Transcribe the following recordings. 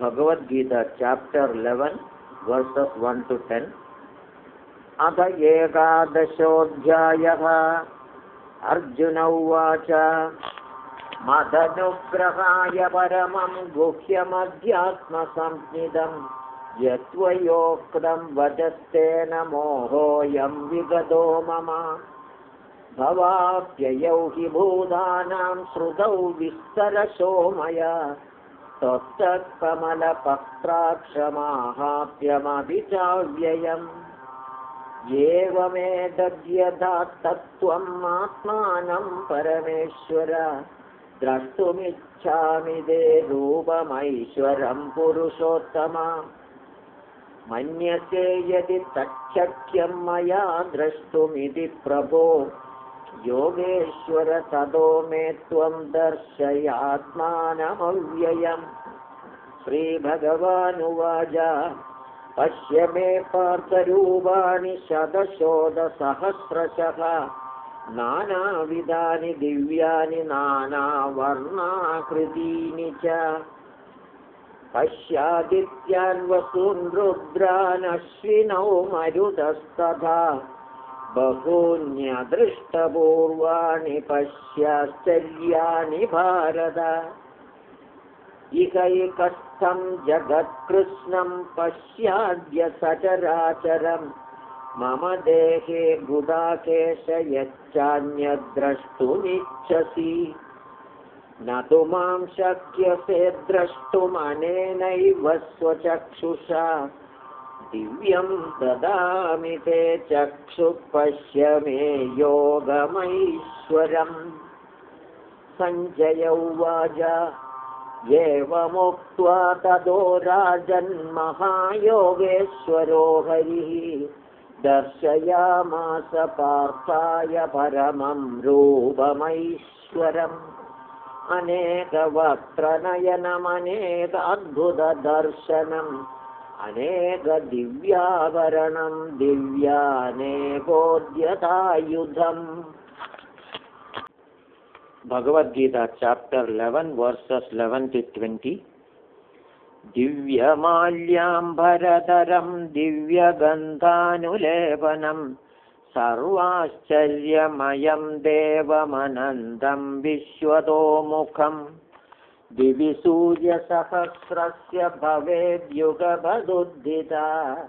Bhagavad Gita chapter eleven verses one to ten अथ एकादशोऽध्यायः। अर्जुन उवाच मदनुग्रहाय परमं गुह्यमध्यात्मसंज्ञितं यत्त्वयोक्तं वचस्तेन मोहोऽयं विगतो मम। भवाप्ययौ हि भूतानां श्रुतौ विस्तरशो मया त्वत्तत्कमलपत्राक्षमाहाप्यमपि चाव्ययम् एवमेतद्यथा तत्त्वम् आत्मानं परमेश्वर द्रष्टुमिच्छामि ते रूपमैश्वरं पुरुषोत्तम। मन्यसे यदि तच्छक्यं मया द्रष्टुमिति प्रभो योगेश्वर ततो मे त्वं दर्शयात्मानमव्ययम्। श्रीभगवानुवाच पश्य मे पार्थरूपाणि शतशोधसहस्रशः नानाविधानि दिव्यानि नानावर्णाकृतीनि च। पश्यादित्यान् वसून् रुद्रानश्विनौ मरुतस्तथा बहून्यदृष्टपूर्वाणि पश्याश्चर्याणि भारत। इकैकस्थं जगत्कृष्णं पश्याद्य सचराचरं। मम देहे गुडाकेश यच्चान्यद्रष्टुमिच्छसि न तु मां शक्यसे द्रष्टुमनेनैव स्वचक्षुषा दिव्यं ददामि ते चक्षुः पश्य मे योगमैश्वरम्। सञ्जय उवाच एवमुक्त्वा ततो राजन्महायोगेश्वरो हरिः। दर्शयामास पार्थाय परमं रूपमैश्वरम्। अनेकवक्त्रनयनमनेकाद्भुतदर्शनम् अनेकदिव्याभरणं दिव्यानेकोद्यतायुधम्। Bhagavad Gita chapter eleven verses eleven to twenty दिव्यमाल्याम्बरधरं दिव्यगन्धानुलेपनं सर्वाश्चर्यमयं देवमनन्दं विश्वतोमुखम् दिवि सूर्यसहस्रस्य भवेद्युगपदुद्धिता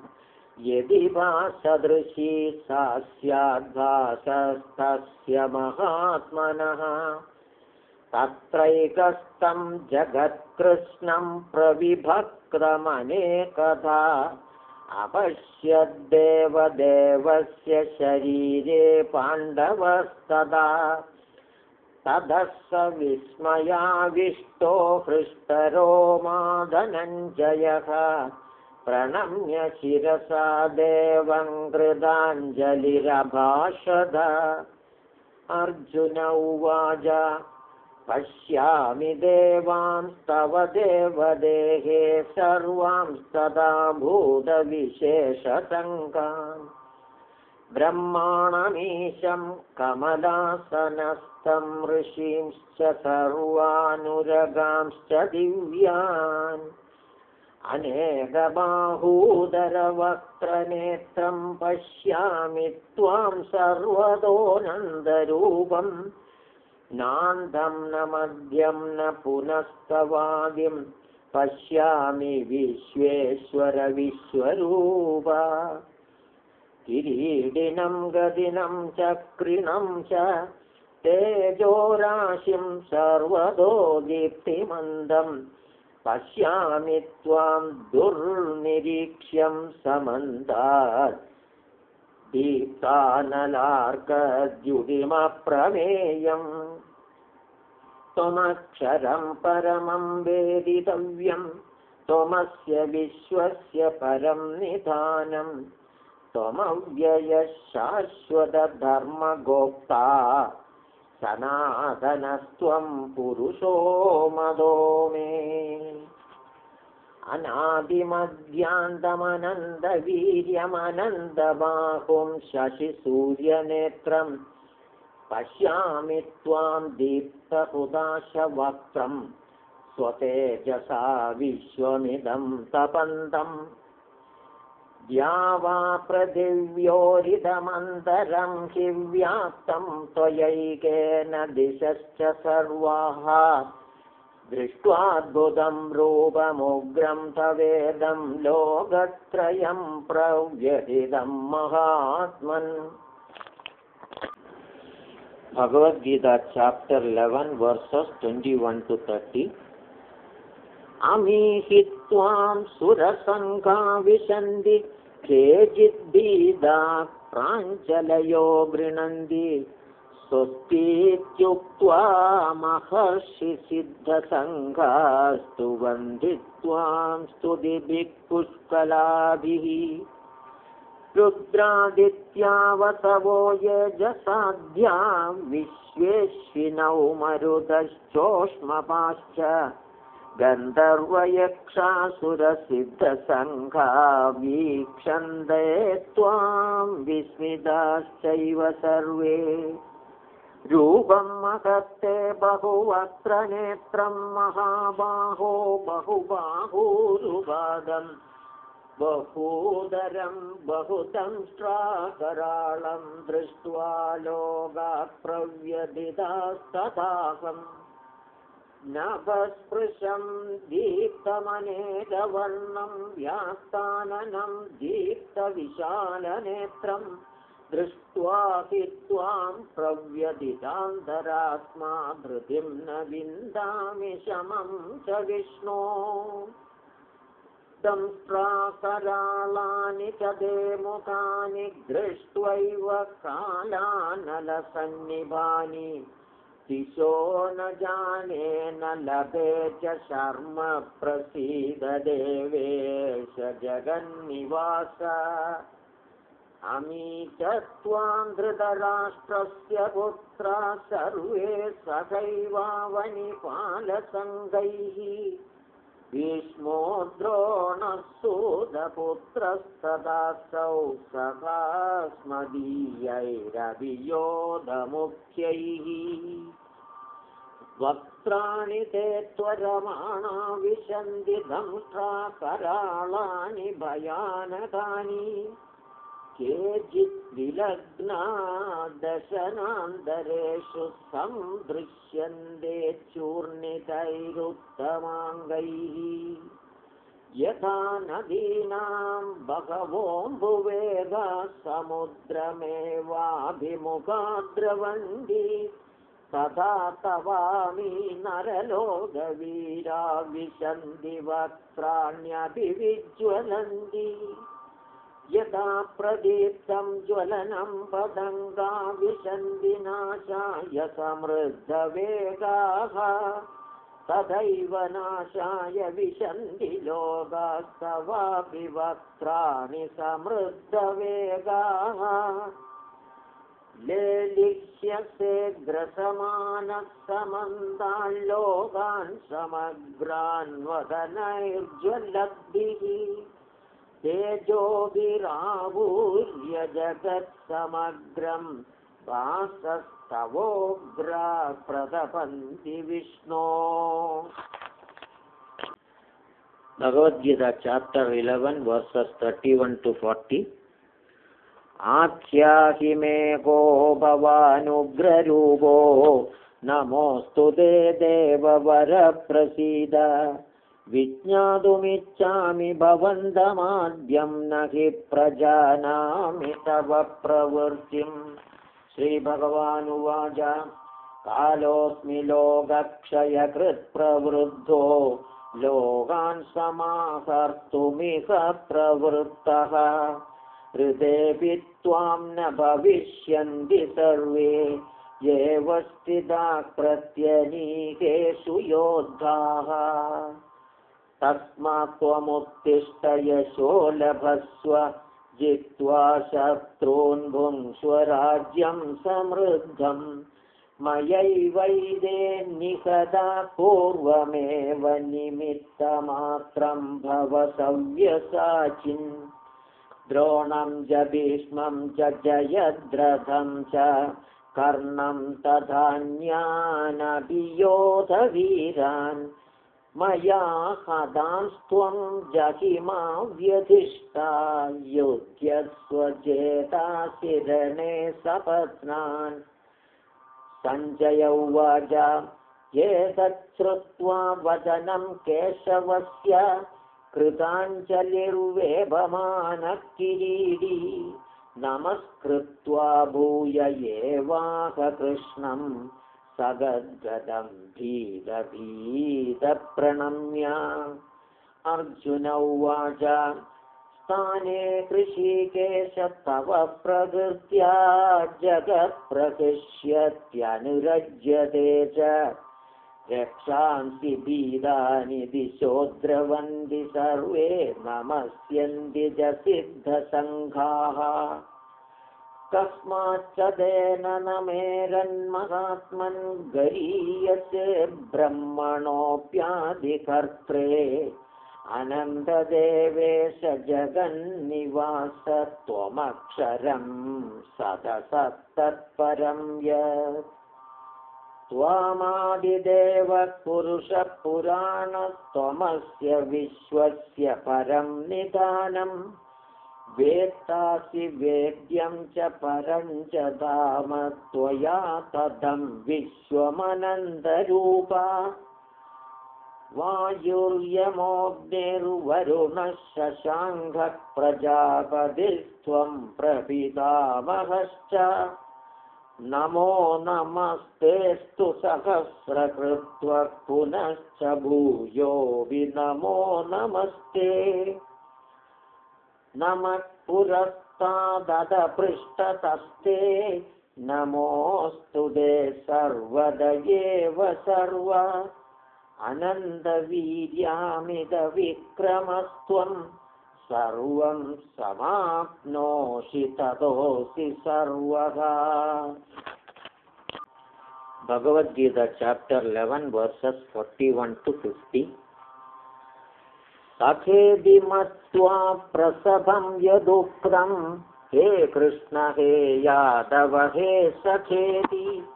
यदि वा सदृशी सा स्याद्भासस्तस्य महात्मनः। तत्रैकस्थं जगत्कृष्णं प्रविभक्तमनेकथा अपश्यद्देवदेवस्य शरीरे पाण्डवस्तदा ततः स विस्मयाविष्टो हृष्टरो माधनञ्जयः प्रणम्य शिरसा देवं कृताञ्जलिरभाषद अर्जुन उवाच पश्यामि देवांस्तव देवदेहे सर्वांस्तदा भूतविशेषशङ्कान् ब्रह्माणमीशं कमलासनस्थं ऋषींश्च सर्वानुरगांश्च दिव्यान्। अनेकबाहूदरवक्त्रनेत्रं पश्यामि त्वां सर्वतोऽनन्दरूपम् नान्दं न मध्यं न पुनस्तवादिं पश्यामि विश्वेश्वर विश्वरूप किरीडिनं गदिनं चक्रिणं च तेजोराशिं सर्वतो दीप्तिमन्दं पश्यामि त्वां दुर्निरीक्ष्यं समन्तात्। दीप्तानलार्कद्युतिमप्रमेयम् त्वमक्षरं परमं वेदितव्यं त्वमस्य विश्वस्य परं निधानम् त्वमव्ययशाश्वतधर्मगोप्ता सनातनस्त्वं पुरुषो मदो मे। अनादिमध्यान्तमनन्दवीर्यमनन्दबाहुं शशिसूर्यनेत्रं पश्यामि त्वां दीप्तहुदाशवक्त्रं स्वतेजसा विश्वमिदं तपन्तम् द्या वा पृथिव्योरिदमन्तरं हि व्याप्तं त्वयैकेन दिशश्च सर्वाः। दृष्ट्वाद्भुतं रूपमुग्रं तवेदं लोकत्रयं प्रव्यहिदं महात्मन्। Bhagavad Gita chapter eleven verses twenty one to thirty अमीहि त्वां सुरसङ्घा विशन्ति केचिद्बीदा प्राञ्जलयो गृह्णन्ति स्वस्तीत्युक्त्वा महर्षि सिद्धसङ्घास्तु वन्दित्वां स्तुतिभिः पुष्कलाभिः। रुद्रादित्यावसवो यजसाध्या विश्वेश्विनौ मरुतश्चोष्मपाश्च गन्धर्वयक्षासुरसिद्धसङ्घा वीक्षन्ते त्वां विस्मिताश्चैव सर्वे। रूपं महत्ते बहुवक्त्र नेत्रं महाबाहो बहुबाहूरुपादम् बहूदरं बहुतं श्राकराळं दृष्ट्वा लोगात् प्रव्यदितास्तथाहम् नभस्पृशं दीप्तमनेकवर्णं व्यास्ताननं दीप्तविशालनेत्रं दृष्ट्वा हि त्वां प्रव्यदितान्तरात्मा धृतिं न विन्दामि शमं च विष्णो। संस्त्राकरालानि च देमुखानि दृष्ट्वैव कालानलसन्निभानि दिशो न जाने न लभे च शर्म प्रसीद देवेश जगन्निवास। अमी च त्वां धृतराष्ट्रस्य पुत्रा सर्वे सहैवावनिपालसङ्गैः भीष्मो द्रोणः सुदपुत्रस्तदासौ सखास्मदीयैरभियोधमुख्यैः वक्त्राणि ते त्वरमाणा विशन्ति दंष्ट्राकराळानि भयानकानि केचित् विलग्ना दशनान्तरेषु सन्दृश्यन्ते चूर्णितैरुत्तमाङ्गैः यथा नदीनां बहवोऽम्बुवेगा समुद्रमेवाभिमुखा द्रवन्ति तथा तवामि नरलोकवीरा विशन्ति वक्त्राण्यभिविज्वलन्ति यदा प्रदीप्तं ज्वलनं पदङ्गा विशन्ति नाशाय समृद्धवेगाः तथैव नाशाय विशन्ति लोकास्तवापि वक्त्राणि समृद्धवेगाः। लेलिह्यसे ग्रसमानः समन्ताल्लोकान् समग्रान् वदनैर्ज्वलब्धिः तेजोभिरावूर्य जगत्समग्रं वासस्तवोग्रा प्रतपन्ति विष्णो। Bhagavad Gita chapter eleven verses thirty one to forty आख्याहि मे को भवानुग्ररूपो नमोऽस्तु ते देववरप्रसीद विज्ञातुमिच्छामि भवन्तमाद्यं न हि प्रजानामि तव प्रवृत्तिं। श्रीभगवानुवाच कालोऽस्मि लोकक्षयकृत्प्रवृद्धो लोकान् समाहर्तुमिह प्रवृत्तः। हृदेऽपि त्वां न भविष्यन्ति सर्वे एव स्थिताः प्रत्यनीकेषु योद्धाः तस्मात् त्वमुत्तिष्ठ यशो लभस्व जित्वा शत्रून् भुङ्क्ष्व राज्यं समृद्धम्। मयैवैदे निकदा पूर्वमेव निमित्तमात्रं भव सव्यसाचिन्। द्रोणं च भीष्मं च जयद्रथं च कर्णं तथान्यानभियोधवीरान् मया हदांस्त्वं जहिमा व्यधिष्ठा युध्यस्वचेताशिरणे सपत्नान्। सञ्जय उवाच एतच्छ्रुत्वा वचनं केशवस्य कृताञ्जलिर्वेभमानः किरीडी नमस्कृत्वा भूय एवाह कृष्णं सगद्गदं भीतभीतप्रणम्य अर्जुन उवाच स्थाने कृषिकेश तव प्रकृत्या जगत्प्रकृष्यत्यनुरज्यते च। रक्षांसि भीदानि दिशोद्रवन्ति सर्वे नमस्यन्ति च सिद्धसङ्घाः कस्माच्च तेन न मेरन्महात्मन् गरीयसे ब्रह्मणोऽप्याधिकर्त्रे जगन्निवास त्वमक्षरं सदसत्तत्परं यत् त्वामादिदेवः पुरुषपुराणत्वमस्य विश्वस्य परं निदानम् वेत्तासि वेद्यं च परं च धाम त्वया तदं शशाङ्घः प्रजापतिस्त्वं प्रपितामहश्च। नमो नमस्तेस्तु सहस्रकृत्व पुनश्च भूयो विनमो नमस्ते नमः पुरस्तादपृष्ठतस्ते। नमोऽस्तु ते सर्वद एव सर्व। अनन्तवीर्यामिदविक्रमस्त्वं सर्वं समाप्नोषि ततोऽसि सर्वः। Bhagavad Gita chapter eleven verses forty one to fifty सखेदि मत्वा प्रसभं यदुक्तं। हे कृष्ण हे यादव हे सखेति।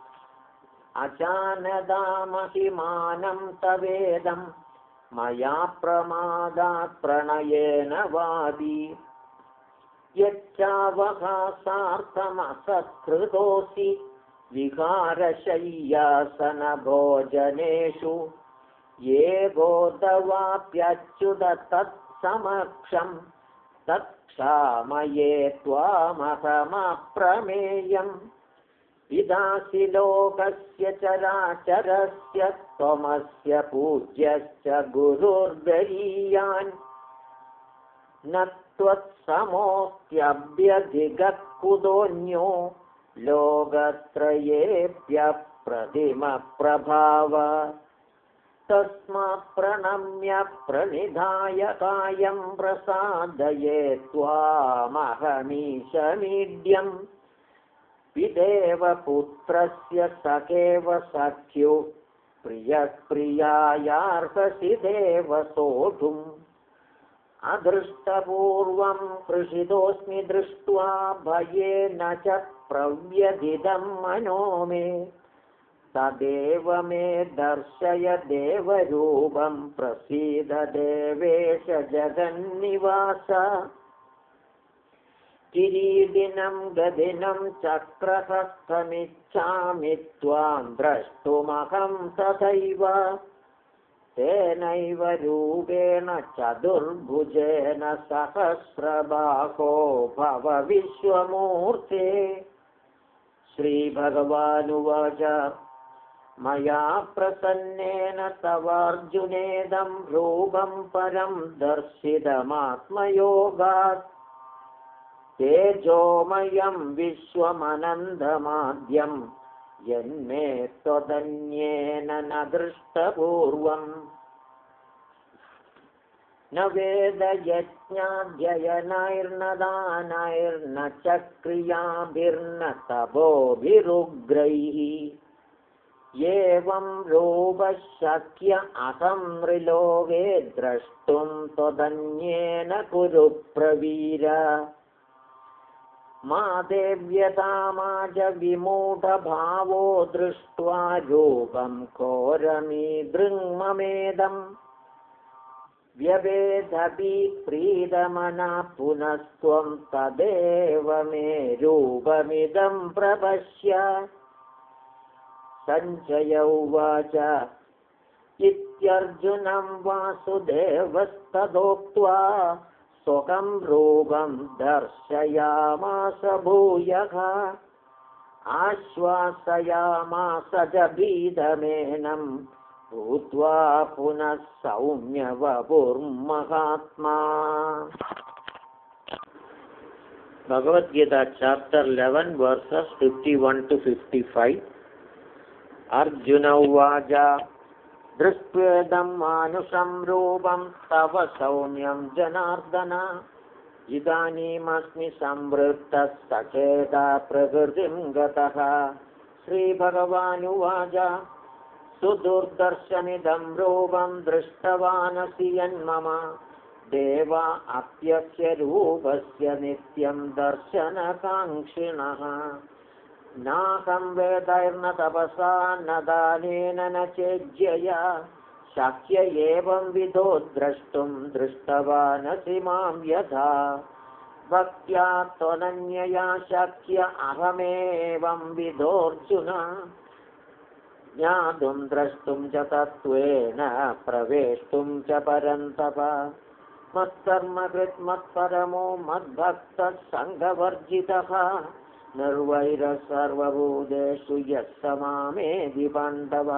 अचानदामहिमानं तवेदं। मया प्रमादात् प्रणयेन वादी। यच्चावकाशार्थमसत्कृतोऽसि विहारशय्यासनभोजनेषु ये गोदवाप्यच्युत तत्समक्षं तत्क्षामये त्वामहमप्रमेयम् विदासि लोकस्य चराचरस्य त्वमस्य पूज्यश्च गुरुर्गरीयान् न त्वत्समोऽप्यभ्यधिगत्कुतोऽन्यो लोकत्रयेऽप्यप्रतिमप्रभाव तस्मात् प्रणम्य प्रणिधाय कायं प्रसादये त्वामहमीशमीड्यम् पिदेव पुत्रस्य सखेव सख्यो प्रियप्रियायार्हसि देव सोढुम्। अदृष्टपूर्वं कृषितोऽस्मि दृष्ट्वा भयेन च प्रव्यधिदं मनो मे तदेव मे दर्शय देवरूपं प्रसीद देवेश जगन्निवास। किरीटिनं गदिनं चक्रहस्तमिच्छामि त्वां द्रष्टुमहं तथैव। तेनैव रूपेण चतुर्भुजेन सहस्रबाहो भव विश्वमूर्ते। श्रीभगवानुवाच मया प्रसन्नेन तवार्जुनेदं रूपं परं दर्शितमात्मयोगात्। तेजोमयं विश्वमनन्दमाद्यं यन्मे त्वदन्येन न दृष्टपूर्वम्। न वेदयज्ञाध्ययनैर्न दानैर्न च क्रियाभिर्न तपोभिरुग्रैः एवं रूपः शक्य अहमृलोके द्रष्टुं त्वदन्येन कुरु प्रवीर। मा देव्यतामाज विमूढभावो दृष्ट्वा रूपं घोरमीदृङ्ममेदम् व्यवेदभिप्रीतमना पुनस्त्वं तदेव मे रूपमिदं प्रपश्य सञ्चय उवाच। इत्यर्जुनं वासुदेवस्तदोक्त्वा स्वकं रूपं दर्शयामास भूयः। आश्वासयामास च भीदमेनं भूत्वा पुनः सौम्यवपुर्महात्मा। Bhagavad Gita chapter eleven verses fifty one to fifty five Arjuna उवाच दृष्ट्वेदं मानुषं रूपं तव सौम्यं जनार्दन। इदानीमस्मि संवृत्तः सचेता प्रकृतिं गतः। श्रीभगवानुवाच सुदुर्दर्शमिदं रूपं दृष्टवानसि यन्मम। देव अप्यस्य रूपस्य नित्यं दर्शनकाङ्क्षिणः नाहं वेदैर्न तपसा न दानेन न चेज्यया। शक्य एवं विधो द्रष्टुं दृष्टवानसि मां यथा। भक्त्या त्वनन्यया शक्य अहमेवं विधोऽर्जुन ज्ञातुं द्रष्टुं च तत्त्वेन प्रवेष्टुं च परन्तप। मत्कर्मकृत् मत्परमो मद्भक्तः सङ्घवर्जितः निर्वैरः सर्वभूतेषु यः समामेधि पाण्डव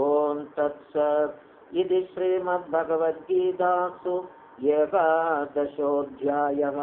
ॐ तत्सत्। इति श्रीमद्भगवद्गीतासु एकादशोऽध्यायः